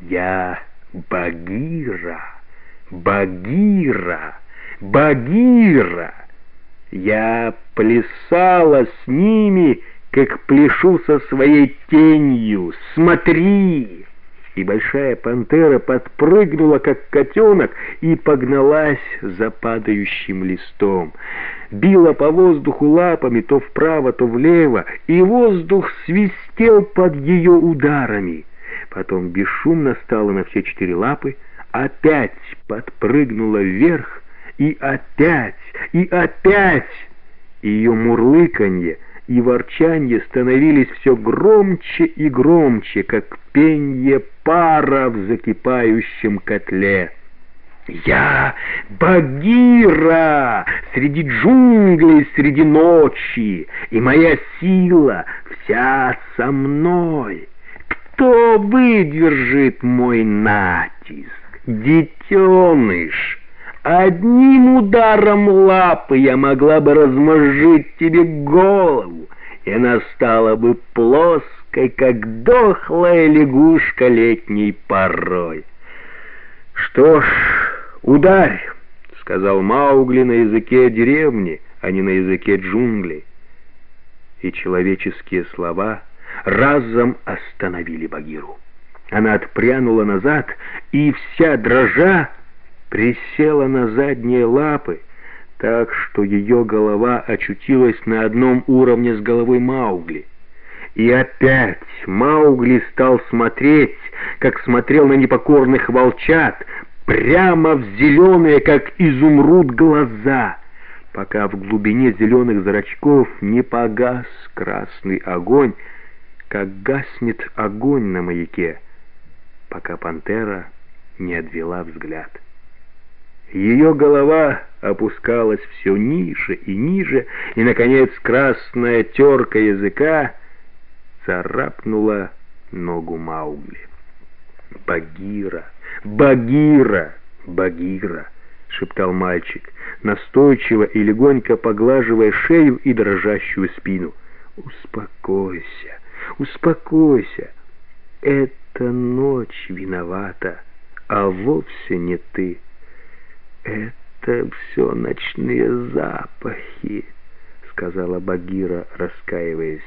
Я Багира, Багира, Багира. Я плясала с ними, как пляшу со своей тенью. Смотри!» И большая пантера подпрыгнула, как котенок, и погналась за падающим листом. Била по воздуху лапами то вправо, то влево, и воздух свистел под ее ударами. Потом бесшумно стала на все четыре лапы, опять подпрыгнула вверх, и опять, и опять. Ее мурлыканье и ворчанье становились все громче и громче, как пенье пара в закипающем котле. Я Багира среди джунглей, среди ночи, и моя сила вся со мной. Выдержит мой натиск? Детеныш! Одним ударом лапы я могла бы размозжить тебе голову, и она стала бы плоской, как дохлая лягушка летней порой. Что ж, ударь, — сказал Маугли на языке деревни, а не на языке джунглей. И человеческие слова разом остановили Багиру. Она отпрянула назад и, вся дрожа, присела на задние лапы, так что ее голова очутилась на одном уровне с головой Маугли. И опять Маугли стал смотреть, как смотрел на непокорных волчат, прямо в зеленые, как изумруд, глаза, пока в глубине зеленых зрачков не погас красный огонь, как гаснет огонь на маяке, пока пантера не отвела взгляд. Ее голова опускалась все ниже и ниже, и, наконец, красная терка языка царапнула ногу Маугли. «Багира! Багира! Багира!» — шептал мальчик, настойчиво и легонько поглаживая шею и дрожащую спину. «Успокойся, успокойся! Это ночь виновата, а вовсе не ты!» «Это все ночные запахи», — сказала Багира, раскаиваясь.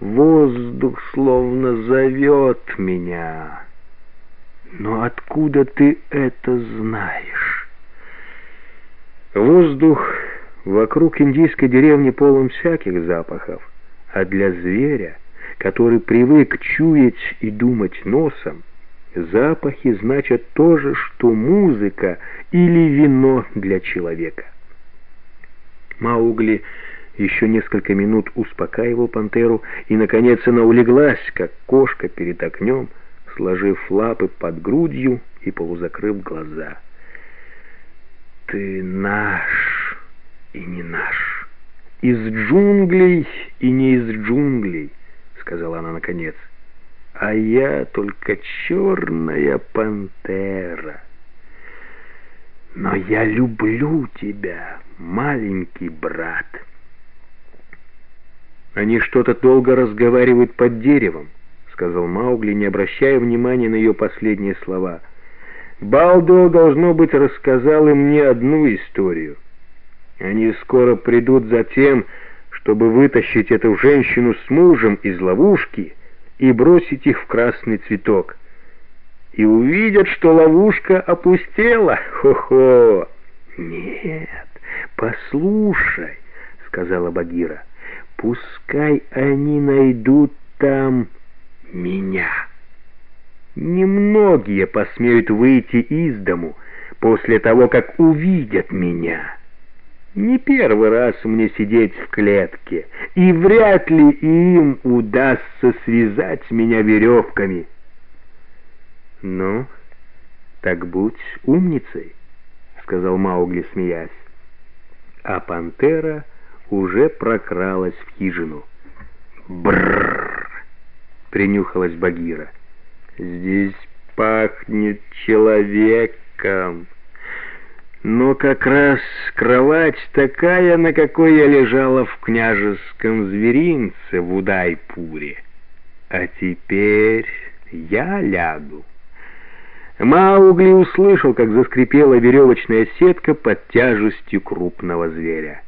«Воздух словно зовет меня. Но откуда ты это знаешь?» Воздух вокруг индийской деревни полон всяких запахов, а для зверя, который привык чуять и думать носом, Запахи значат то же, что музыка или вино для человека. Маугли еще несколько минут успокаивал пантеру, и, наконец, она улеглась, как кошка перед окнем, сложив лапы под грудью и полузакрыв глаза. «Ты наш и не наш, из джунглей и не из джунглей», — сказала она наконец а я только черная пантера. Но я люблю тебя, маленький брат. Они что-то долго разговаривают под деревом, сказал Маугли, не обращая внимания на ее последние слова. Балдо, должно быть, рассказал им не одну историю. Они скоро придут за тем, чтобы вытащить эту женщину с мужем из ловушки — и бросить их в красный цветок. И увидят, что ловушка опустела. Хо-хо! Нет, послушай, сказала Багира. Пускай они найдут там меня. Немногие посмеют выйти из дому после того, как увидят меня. Не первый раз мне сидеть в клетке, и вряд ли им удастся связать меня веревками. Ну, так будь умницей, сказал Маугли, смеясь. А пантера уже прокралась в хижину. Бррр! принюхалась Багира. Здесь пахнет человеком но как раз кровать такая, на какой я лежала в княжеском зверинце в Удайпуре. А теперь я лягу. Маугли услышал, как заскрипела веревочная сетка под тяжестью крупного зверя.